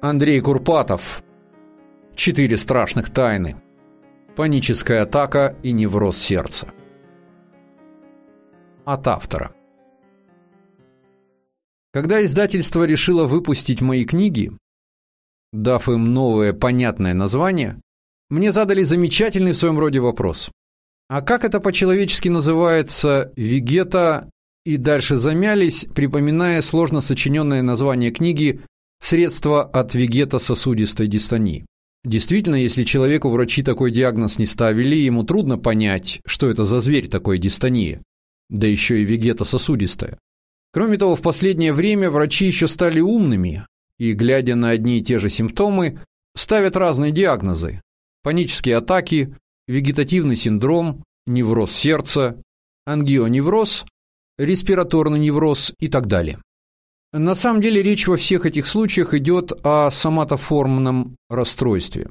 Андрей Курпатов. Четыре страшных тайны. Паническая атака и невроз сердца. От автора. Когда издательство решило выпустить мои книги, дав им новое понятное название, мне задали замечательный в своем роде вопрос. А как это по-человечески называется «Вегета» и дальше замялись, припоминая сложно сочиненное название книги Средства от вегетососудистой дистонии. Действительно, если человеку врачи такой диагноз не ставили, ему трудно понять, что это за зверь такой дистония, да еще и вегетососудистая. Кроме того, в последнее время врачи еще стали умными и, глядя на одни и те же симптомы, ставят разные диагнозы. Панические атаки, вегетативный синдром, невроз сердца, ангионевроз, респираторный невроз и так далее. На самом деле речь во всех этих случаях идет о соматоформном расстройстве.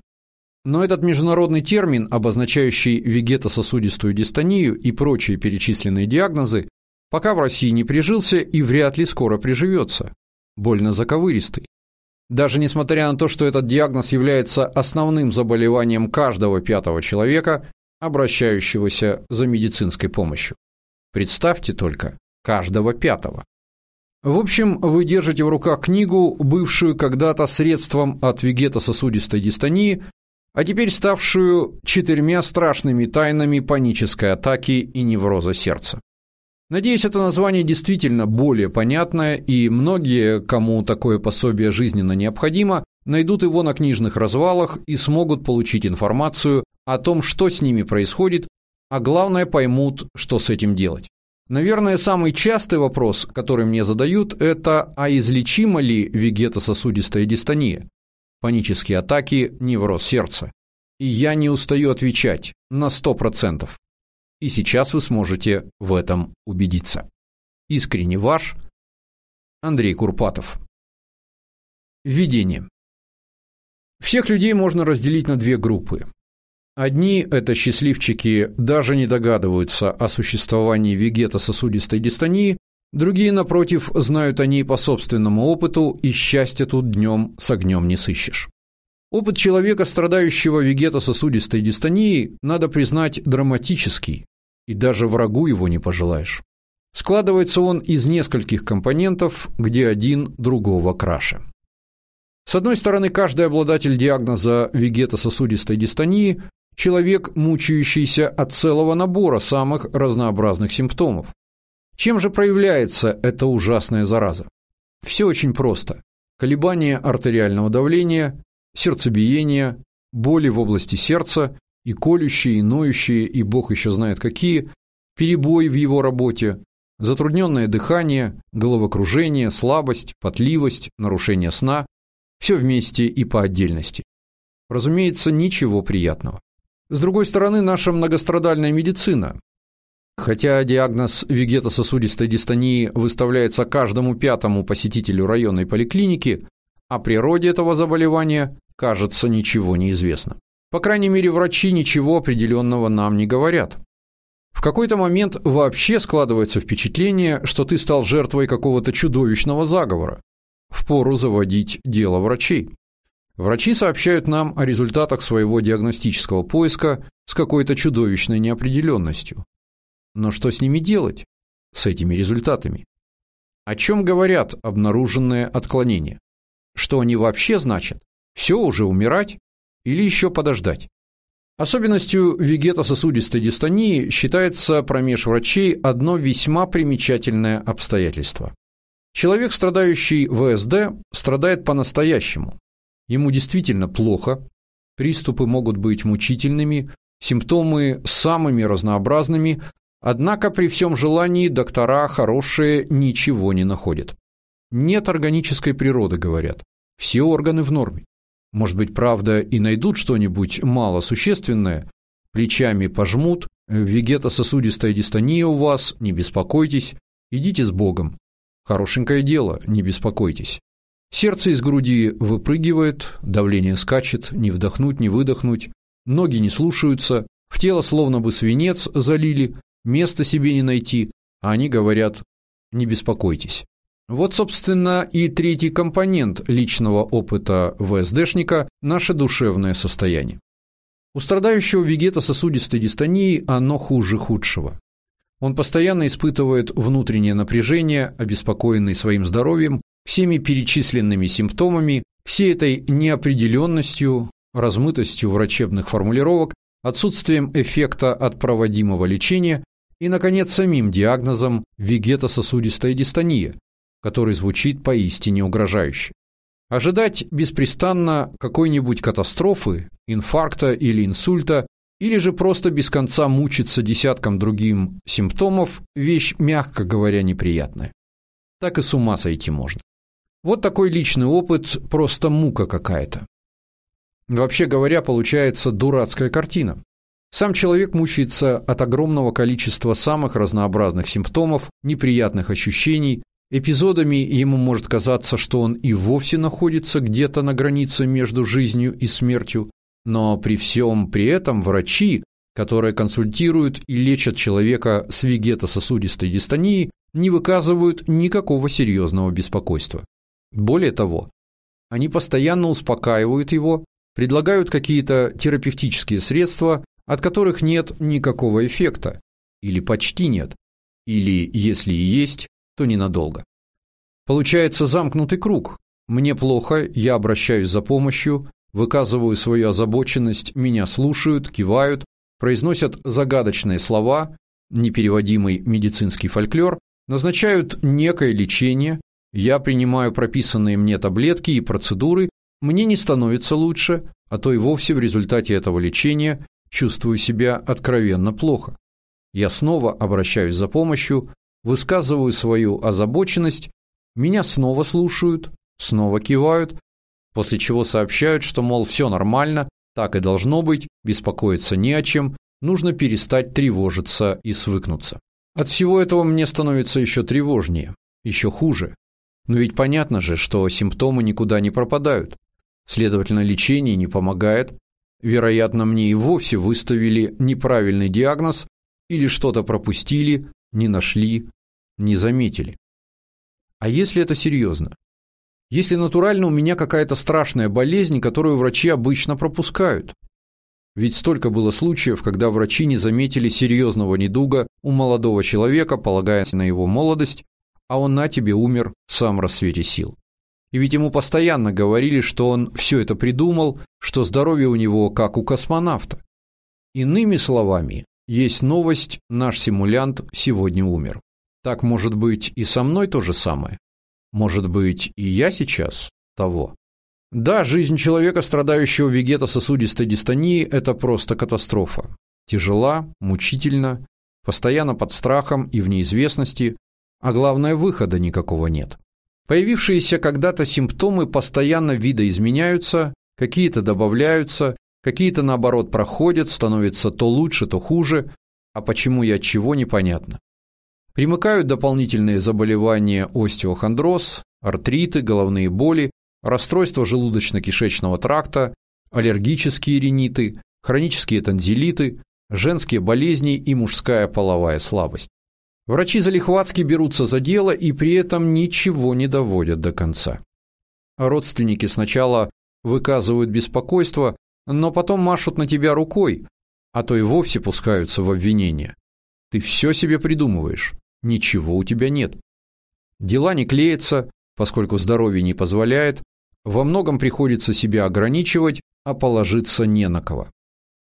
Но этот международный термин, обозначающий вегетососудистую дистонию и прочие перечисленные диагнозы, пока в России не прижился и вряд ли скоро приживется. Больно заковыристый. Даже несмотря на то, что этот диагноз является основным заболеванием каждого пятого человека, обращающегося за медицинской помощью. Представьте только, каждого пятого. В общем, вы держите в руках книгу, бывшую когда-то средством от вегетососудистой дистонии, а теперь ставшую четырьмя страшными тайнами панической атаки и невроза сердца. Надеюсь, это название действительно более понятное, и многие, кому такое пособие жизненно необходимо, найдут его на книжных развалах и смогут получить информацию о том, что с ними происходит, а главное поймут, что с этим делать. Наверное, самый частый вопрос, который мне задают, это а излечима ли вегетососудистая дистония? Панические атаки, невроз сердца. И я не устаю отвечать на 100%. И сейчас вы сможете в этом убедиться. Искренне ваш Андрей Курпатов. Введение. Всех людей можно разделить на две группы. Одни, это счастливчики, даже не догадываются о существовании вегетососудистой дистонии, другие, напротив, знают о ней по собственному опыту, и счастья тут днем с огнем не сыщешь. Опыт человека, страдающего вегетососудистой дистонией, надо признать драматический, и даже врагу его не пожелаешь. Складывается он из нескольких компонентов, где один другого краше. С одной стороны, каждый обладатель диагноза вегетососудистой дистонии человек, мучающийся от целого набора самых разнообразных симптомов. Чем же проявляется эта ужасная зараза? Все очень просто. Колебания артериального давления, сердцебиения, боли в области сердца и колющие, и ноющие, и бог еще знает какие, перебои в его работе, затрудненное дыхание, головокружение, слабость, потливость, нарушение сна – все вместе и по отдельности. Разумеется, ничего приятного. С другой стороны, наша многострадальная медицина. Хотя диагноз вегетососудистой дистонии выставляется каждому пятому посетителю районной поликлиники, о природе этого заболевания, кажется, ничего не известно. По крайней мере, врачи ничего определенного нам не говорят. В какой-то момент вообще складывается впечатление, что ты стал жертвой какого-то чудовищного заговора. Впору заводить дело врачей. Врачи сообщают нам о результатах своего диагностического поиска с какой-то чудовищной неопределенностью. Но что с ними делать? С этими результатами? О чем говорят обнаруженные отклонения? Что они вообще значат? Все уже умирать? Или еще подождать? Особенностью вегетососудистой дистонии считается промеж врачей одно весьма примечательное обстоятельство. Человек, страдающий ВСД, страдает по-настоящему, ему действительно плохо, приступы могут быть мучительными, симптомы самыми разнообразными, однако при всем желании доктора хорошие ничего не находят. Нет органической природы, говорят. Все органы в норме. Может быть, правда, и найдут что-нибудь малосущественное, плечами пожмут, вегетососудистая дистония у вас, не беспокойтесь, идите с Богом. Хорошенькое дело, не беспокойтесь. Сердце из груди выпрыгивает, давление скачет, не вдохнуть, не выдохнуть, ноги не слушаются, в тело словно бы свинец залили, места себе не найти, а они говорят «не беспокойтесь». Вот, собственно, и третий компонент личного опыта ВСДшника – наше душевное состояние. У страдающего вегетососудистой дистонии оно хуже худшего. Он постоянно испытывает внутреннее напряжение, обеспокоенный своим здоровьем, всеми перечисленными симптомами, всей этой неопределенностью, размытостью врачебных формулировок, отсутствием эффекта от проводимого лечения и, наконец, самим диагнозом вегетососудистая дистония, который звучит поистине угрожающе. Ожидать беспрестанно какой-нибудь катастрофы, инфаркта или инсульта, или же просто без конца мучиться десятком другим симптомов – вещь, мягко говоря, неприятная. Так и с ума сойти можно. Вот такой личный опыт – просто мука какая-то. Вообще говоря, получается дурацкая картина. Сам человек мучается от огромного количества самых разнообразных симптомов, неприятных ощущений, Эпизодами ему может казаться, что он и вовсе находится где-то на границе между жизнью и смертью, но при всем при этом врачи, которые консультируют и лечат человека с вегетососудистой дистонией, не выказывают никакого серьезного беспокойства. Более того, они постоянно успокаивают его, предлагают какие-то терапевтические средства, от которых нет никакого эффекта, или почти нет, или, если и есть, то ненадолго. Получается замкнутый круг. Мне плохо, я обращаюсь за помощью, выказываю свою озабоченность, меня слушают, кивают, произносят загадочные слова, непереводимый медицинский фольклор, назначают некое лечение, я принимаю прописанные мне таблетки и процедуры, мне не становится лучше, а то и вовсе в результате этого лечения чувствую себя откровенно плохо. Я снова обращаюсь за помощью, высказываю свою озабоченность, меня снова слушают, снова кивают, после чего сообщают, что, мол, все нормально, так и должно быть, беспокоиться не о чем, нужно перестать тревожиться и свыкнуться. От всего этого мне становится еще тревожнее, еще хуже. Но ведь понятно же, что симптомы никуда не пропадают. Следовательно, лечение не помогает. Вероятно, мне и вовсе выставили неправильный диагноз или что-то пропустили, не нашли, не заметили. А если это серьезно? Если натурально у меня какая-то страшная болезнь, которую врачи обычно пропускают? Ведь столько было случаев, когда врачи не заметили серьезного недуга у молодого человека, полагаясь на его молодость, а он на тебе умер в самом рассвете сил. И ведь ему постоянно говорили, что он все это придумал, что здоровье у него как у космонавта. Иными словами, есть новость, наш симулянт сегодня умер. Так, может быть, и со мной то же самое? Может быть, и я сейчас того? Да, жизнь человека, страдающего вегетососудистой дистонией, это просто катастрофа. Тяжела, мучительна, постоянно под страхом и в неизвестности, а главное, выхода никакого нет. Появившиеся когда-то симптомы постоянно видоизменяются, какие-то добавляются, какие-то наоборот проходят, становятся то лучше, то хуже, а почему и от чего непонятно. Примыкают дополнительные заболевания остеохондроз, артриты, головные боли, расстройства желудочно-кишечного тракта, аллергические риниты, хронические танзелиты, женские болезни и мужская половая слабость. Врачи залихватски берутся за дело и при этом ничего не доводят до конца. Родственники сначала выказывают беспокойство, но потом машут на тебя рукой, а то и вовсе пускаются в обвинения. Ты все себе придумываешь ничего у тебя нет. Дела не клеятся, поскольку здоровье не позволяет, во многом приходится себя ограничивать, а положиться не на кого.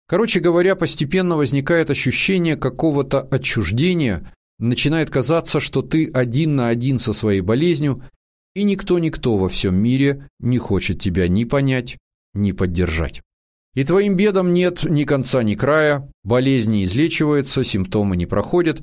Короче говоря, постепенно возникает ощущение какого-то отчуждения, начинает казаться, что ты один на один со своей болезнью, и никто-никто во всем мире не хочет тебя ни понять, ни поддержать. И твоим бедам нет ни конца, ни края, болезнь не излечивается, симптомы не проходят,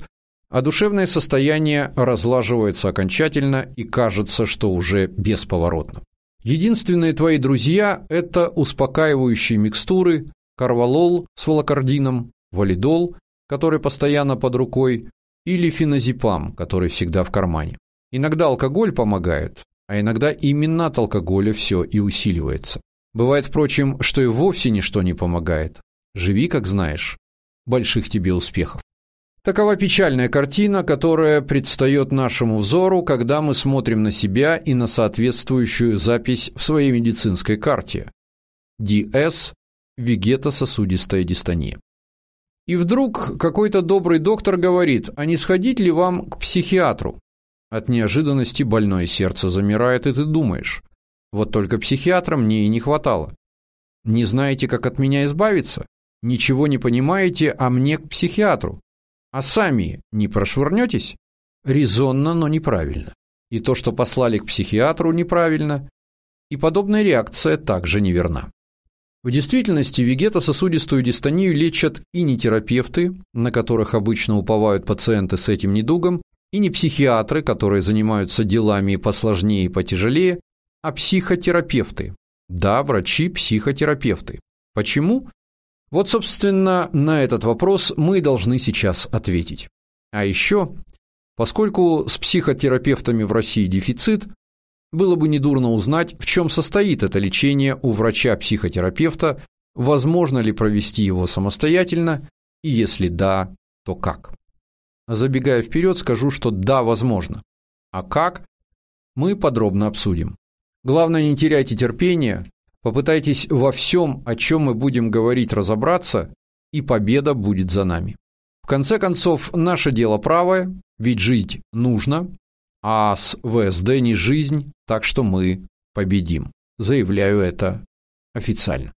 а душевное состояние разлаживается окончательно и кажется, что уже бесповоротно. Единственные твои друзья – это успокаивающие микстуры, карвалол с волокордином, валидол, который постоянно под рукой, или феназепам, который всегда в кармане. Иногда алкоголь помогает, а иногда именно от алкоголя все и усиливается. Бывает, впрочем, что и вовсе ничто не помогает. Живи, как знаешь. Больших тебе успехов. Такова печальная картина, которая предстает нашему взору, когда мы смотрим на себя и на соответствующую запись в своей медицинской карте. ДС – вегетососудистая дистония. И вдруг какой-то добрый доктор говорит, а не сходить ли вам к психиатру? От неожиданности больное сердце замирает, и ты думаешь, вот только психиатра мне и не хватало. Не знаете, как от меня избавиться? Ничего не понимаете, а мне к психиатру. А сами не прошвырнетесь? Резонно, но неправильно. И то, что послали к психиатру, неправильно. И подобная реакция также неверна. В действительности вегетососудистую дистонию лечат и не терапевты, на которых обычно уповают пациенты с этим недугом, и не психиатры, которые занимаются делами посложнее и потяжелее, а психотерапевты. Да, врачи-психотерапевты. Почему? Вот, собственно, на этот вопрос мы должны сейчас ответить. А еще, поскольку с психотерапевтами в России дефицит, было бы недурно узнать, в чем состоит это лечение у врача-психотерапевта, возможно ли провести его самостоятельно, и если да, то как. Забегая вперед, скажу, что да, возможно. А как? Мы подробно обсудим. Главное, не теряйте терпения, попытайтесь во всем, о чем мы будем говорить, разобраться, и победа будет за нами. В конце концов, наше дело правое, ведь жить нужно, а с ВСД не жизнь, так что мы победим. Заявляю это официально.